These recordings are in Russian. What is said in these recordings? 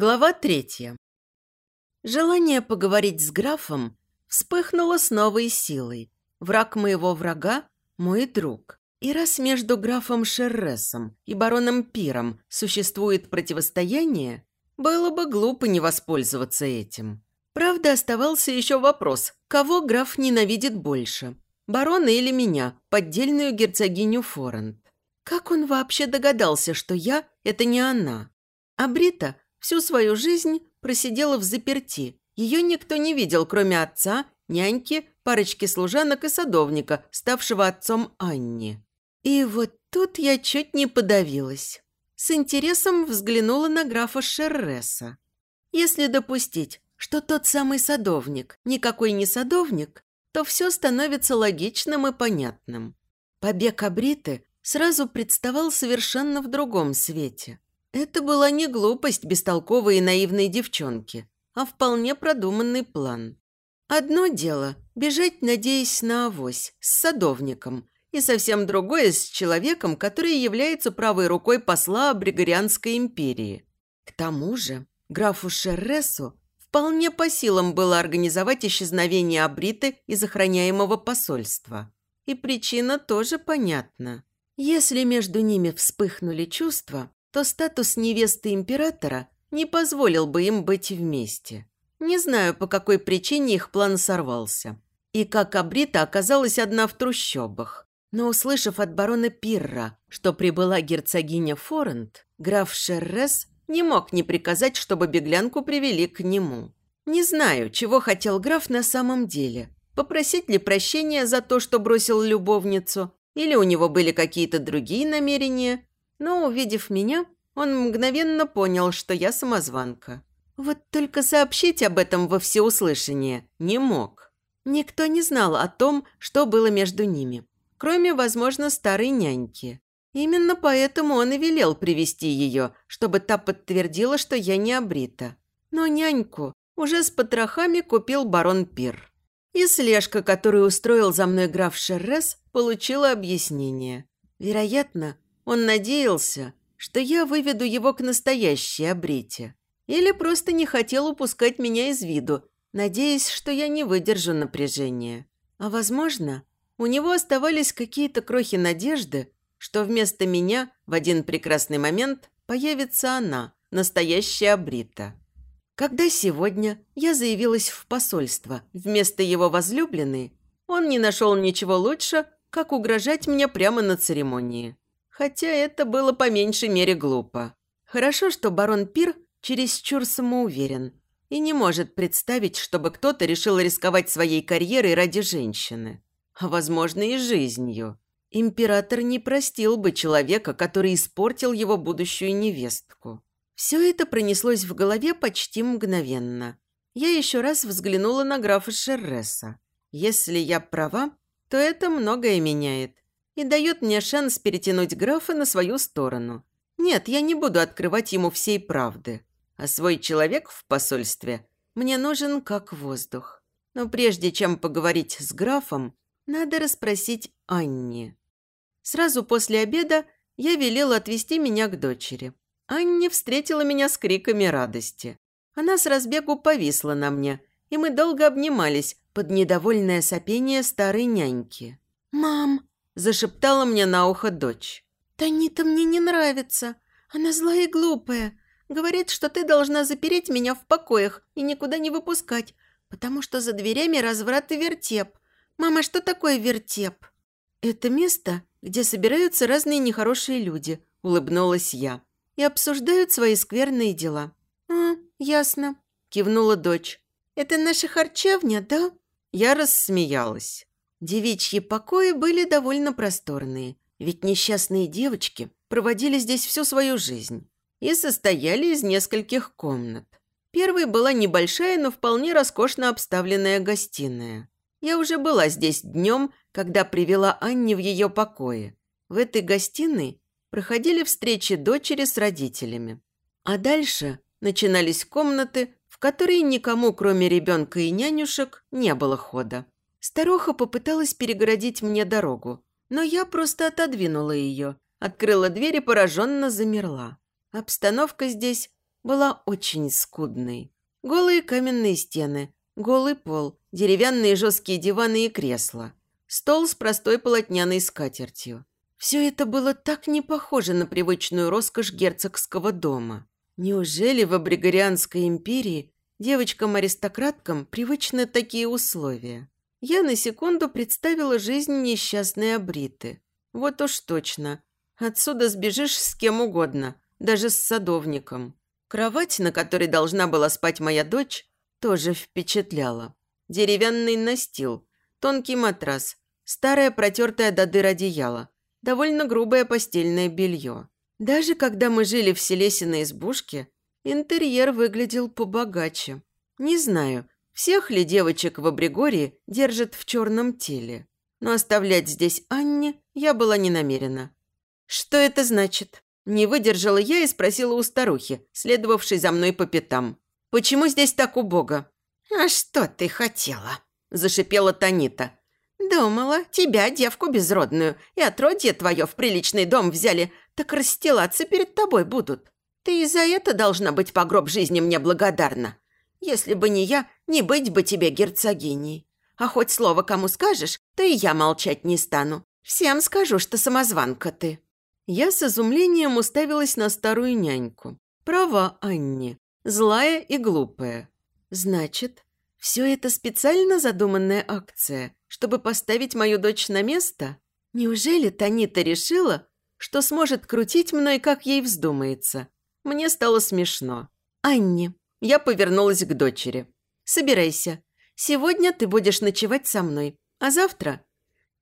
Глава третья. Желание поговорить с графом вспыхнуло с новой силой. Враг моего врага – мой друг. И раз между графом Шерресом и бароном Пиром существует противостояние, было бы глупо не воспользоваться этим. Правда, оставался еще вопрос, кого граф ненавидит больше – барона или меня, поддельную герцогиню Форент. Как он вообще догадался, что я – это не она? А Брита – Всю свою жизнь просидела в заперти. Ее никто не видел, кроме отца, няньки, парочки служанок и садовника, ставшего отцом Анни. И вот тут я чуть не подавилась. С интересом взглянула на графа Шерреса. Если допустить, что тот самый садовник никакой не садовник, то все становится логичным и понятным. Побег Абриты сразу представал совершенно в другом свете. Это была не глупость бестолковой и наивной девчонки, а вполне продуманный план. Одно дело – бежать, надеясь на авось, с садовником, и совсем другое – с человеком, который является правой рукой посла Бригорианской империи. К тому же графу Шерресу вполне по силам было организовать исчезновение Абриты из охраняемого посольства. И причина тоже понятна. Если между ними вспыхнули чувства, то статус невесты императора не позволил бы им быть вместе. Не знаю, по какой причине их план сорвался. И как Абрита оказалась одна в трущобах. Но услышав от барона Пирра, что прибыла герцогиня Форент, граф Шеррес не мог не приказать, чтобы беглянку привели к нему. Не знаю, чего хотел граф на самом деле. Попросить ли прощения за то, что бросил любовницу, или у него были какие-то другие намерения, но, увидев меня, он мгновенно понял, что я самозванка. Вот только сообщить об этом во всеуслышание не мог. Никто не знал о том, что было между ними, кроме, возможно, старой няньки. Именно поэтому он и велел привести ее, чтобы та подтвердила, что я не обрита. Но няньку уже с потрохами купил барон Пир. И слежка, которую устроил за мной граф Шеррес, получила объяснение. Вероятно, он надеялся, что я выведу его к настоящей обрете. Или просто не хотел упускать меня из виду, надеясь, что я не выдержу напряжения. А возможно, у него оставались какие-то крохи надежды, что вместо меня в один прекрасный момент появится она, настоящая Абрита. Когда сегодня я заявилась в посольство вместо его возлюбленной, он не нашел ничего лучше, как угрожать мне прямо на церемонии. Хотя это было по меньшей мере глупо. Хорошо, что барон Пир чересчур самоуверен и не может представить, чтобы кто-то решил рисковать своей карьерой ради женщины. А, возможно, и жизнью. Император не простил бы человека, который испортил его будущую невестку. Все это пронеслось в голове почти мгновенно. Я еще раз взглянула на графа Шерреса. Если я права, то это многое меняет и дает мне шанс перетянуть графа на свою сторону. Нет, я не буду открывать ему всей правды. А свой человек в посольстве мне нужен как воздух. Но прежде чем поговорить с графом, надо расспросить Анне. Сразу после обеда я велела отвезти меня к дочери. Анне встретила меня с криками радости. Она с разбегу повисла на мне, и мы долго обнимались под недовольное сопение старой няньки. «Мам, зашептала мне на ухо дочь. «Танита мне не нравится. Она злая и глупая. Говорит, что ты должна запереть меня в покоях и никуда не выпускать, потому что за дверями разврат и вертеп. Мама, что такое вертеп?» «Это место, где собираются разные нехорошие люди», – улыбнулась я, – «и обсуждают свои скверные дела». «А, ясно», – кивнула дочь. «Это наша харчевня, да?» Я рассмеялась. Девичьи покои были довольно просторные, ведь несчастные девочки проводили здесь всю свою жизнь и состояли из нескольких комнат. Первой была небольшая, но вполне роскошно обставленная гостиная. Я уже была здесь днем, когда привела Анне в ее покое. В этой гостиной проходили встречи дочери с родителями. А дальше начинались комнаты, в которые никому, кроме ребенка и нянюшек, не было хода. Старуха попыталась перегородить мне дорогу, но я просто отодвинула ее, открыла дверь и пораженно замерла. Обстановка здесь была очень скудной. Голые каменные стены, голый пол, деревянные жесткие диваны и кресла, стол с простой полотняной скатертью. Все это было так не похоже на привычную роскошь герцогского дома. Неужели в Абригорианской империи девочкам-аристократкам привычны такие условия? Я на секунду представила жизнь несчастной Абриты. Вот уж точно. Отсюда сбежишь с кем угодно, даже с садовником. Кровать, на которой должна была спать моя дочь, тоже впечатляла. Деревянный настил, тонкий матрас, старое протертое до дыр одеяло, довольно грубое постельное белье. Даже когда мы жили в Селесиной избушке, интерьер выглядел побогаче. Не знаю, всех ли девочек в Абригории держат в черном теле. Но оставлять здесь Анне я была не намерена. «Что это значит?» Не выдержала я и спросила у старухи, следовавшей за мной по пятам. «Почему здесь так убого?» «А что ты хотела?» – зашипела Танита. «Думала, тебя, девку безродную, и отродье твое в приличный дом взяли, так расстилаться перед тобой будут. Ты и за это должна быть по гроб жизни мне благодарна. Если бы не я, не быть бы тебе герцогиней. А хоть слово кому скажешь, то и я молчать не стану. Всем скажу, что самозванка ты». Я с изумлением уставилась на старую няньку. Права Анне. Злая и глупая. Значит, все это специально задуманная акция, чтобы поставить мою дочь на место? Неужели Танита решила, что сможет крутить мной, как ей вздумается. Мне стало смешно. «Анни», я повернулась к дочери. «Собирайся. Сегодня ты будешь ночевать со мной, а завтра...»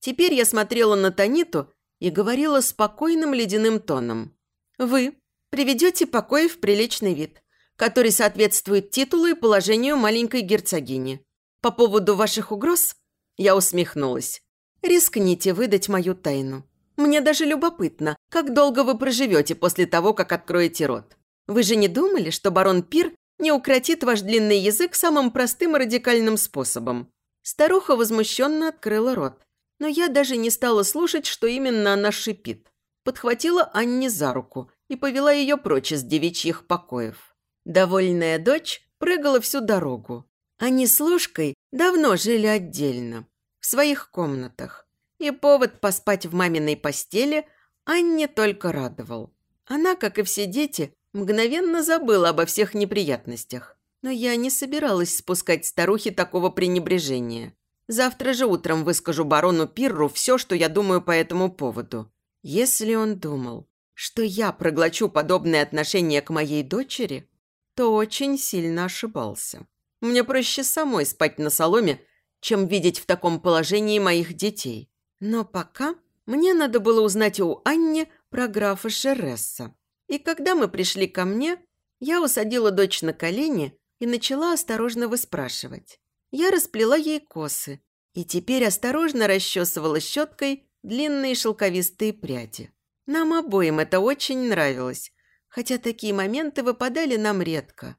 Теперь я смотрела на Таниту и говорила спокойным ледяным тоном. «Вы приведете покой в приличный вид, который соответствует титулу и положению маленькой герцогини. По поводу ваших угроз...» Я усмехнулась. «Рискните выдать мою тайну. Мне даже любопытно, как долго вы проживете после того, как откроете рот. Вы же не думали, что барон Пир не укротит ваш длинный язык самым простым и радикальным способом?» Старуха возмущенно открыла рот. Но я даже не стала слушать, что именно она шипит. Подхватила Анне за руку и повела ее прочь из девичьих покоев. Довольная дочь прыгала всю дорогу. Они с Лужкой давно жили отдельно, в своих комнатах. И повод поспать в маминой постели Анне только радовал. Она, как и все дети, мгновенно забыла обо всех неприятностях. Но я не собиралась спускать старухе такого пренебрежения. Завтра же утром выскажу барону Пирру все, что я думаю по этому поводу. Если он думал, что я проглочу подобное отношение к моей дочери, то очень сильно ошибался. Мне проще самой спать на соломе, чем видеть в таком положении моих детей. Но пока мне надо было узнать у Анни про графа Шересса. И когда мы пришли ко мне, я усадила дочь на колени и начала осторожно выспрашивать. Я расплела ей косы и теперь осторожно расчесывала щеткой длинные шелковистые пряди. Нам обоим это очень нравилось, хотя такие моменты выпадали нам редко.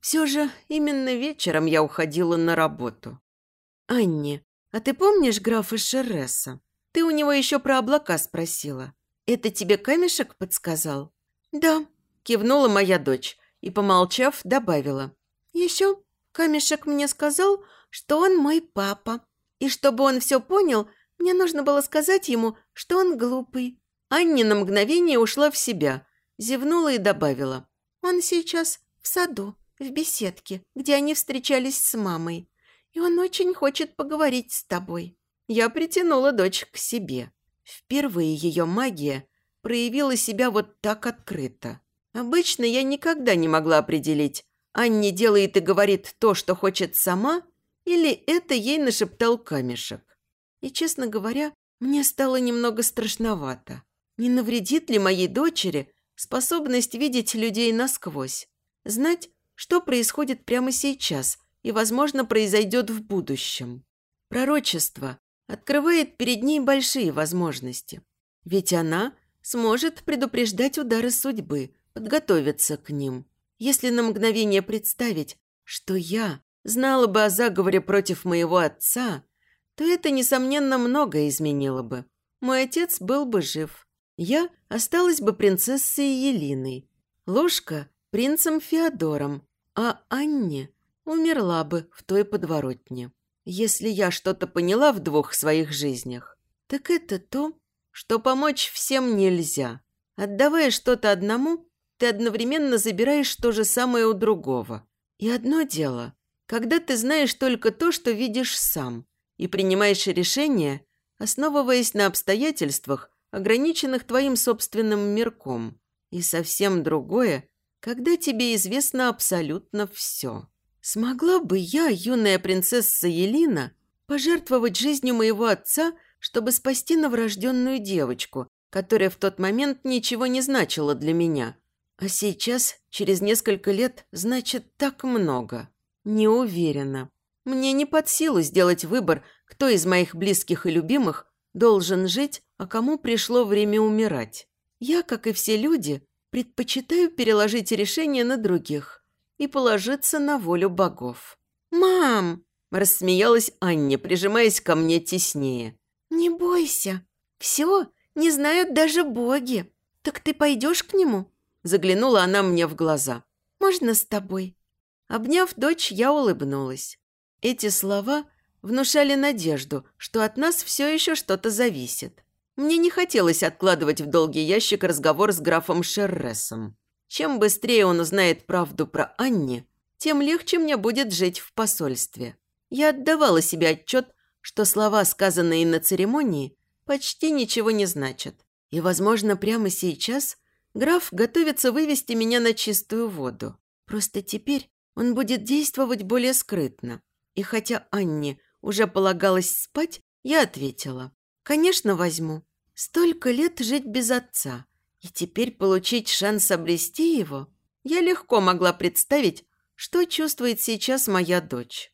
Все же именно вечером я уходила на работу. «Анни, а ты помнишь графа Шересса?» Ты у него еще про облака спросила. Это тебе камешек подсказал?» «Да», – кивнула моя дочь и, помолчав, добавила. «Еще камешек мне сказал, что он мой папа. И чтобы он все понял, мне нужно было сказать ему, что он глупый». Анни на мгновение ушла в себя, зевнула и добавила. «Он сейчас в саду, в беседке, где они встречались с мамой, и он очень хочет поговорить с тобой». Я притянула дочь к себе. Впервые ее магия проявила себя вот так открыто. Обычно я никогда не могла определить, Анни делает и говорит то, что хочет сама, или это ей нашептал камешек. И, честно говоря, мне стало немного страшновато. Не навредит ли моей дочери способность видеть людей насквозь? Знать, что происходит прямо сейчас и, возможно, произойдет в будущем. Пророчество открывает перед ней большие возможности. Ведь она сможет предупреждать удары судьбы, подготовиться к ним. Если на мгновение представить, что я знала бы о заговоре против моего отца, то это, несомненно, многое изменило бы. Мой отец был бы жив. Я осталась бы принцессой Елиной. Ложка принцем Феодором, а Анне умерла бы в той подворотне. Если я что-то поняла в двух своих жизнях, так это то, что помочь всем нельзя. Отдавая что-то одному, ты одновременно забираешь то же самое у другого. И одно дело, когда ты знаешь только то, что видишь сам, и принимаешь решения, основываясь на обстоятельствах, ограниченных твоим собственным мирком. И совсем другое, когда тебе известно абсолютно все. Смогла бы я, юная принцесса Елина, пожертвовать жизнью моего отца, чтобы спасти новорожденную девочку, которая в тот момент ничего не значила для меня. А сейчас, через несколько лет, значит так много. Не уверена. Мне не под силу сделать выбор, кто из моих близких и любимых должен жить, а кому пришло время умирать. Я, как и все люди, предпочитаю переложить решение на других и положиться на волю богов. «Мам!» – рассмеялась Анне, прижимаясь ко мне теснее. «Не бойся. Все, не знают даже боги. Так ты пойдешь к нему?» Заглянула она мне в глаза. «Можно с тобой?» Обняв дочь, я улыбнулась. Эти слова внушали надежду, что от нас все еще что-то зависит. Мне не хотелось откладывать в долгий ящик разговор с графом Шерресом. Чем быстрее он узнает правду про Анни, тем легче мне будет жить в посольстве. Я отдавала себе отчет, что слова, сказанные на церемонии, почти ничего не значат. И, возможно, прямо сейчас граф готовится вывести меня на чистую воду. Просто теперь он будет действовать более скрытно. И хотя Анне уже полагалось спать, я ответила. «Конечно, возьму. Столько лет жить без отца. И теперь получить шанс обрести его, я легко могла представить, что чувствует сейчас моя дочь.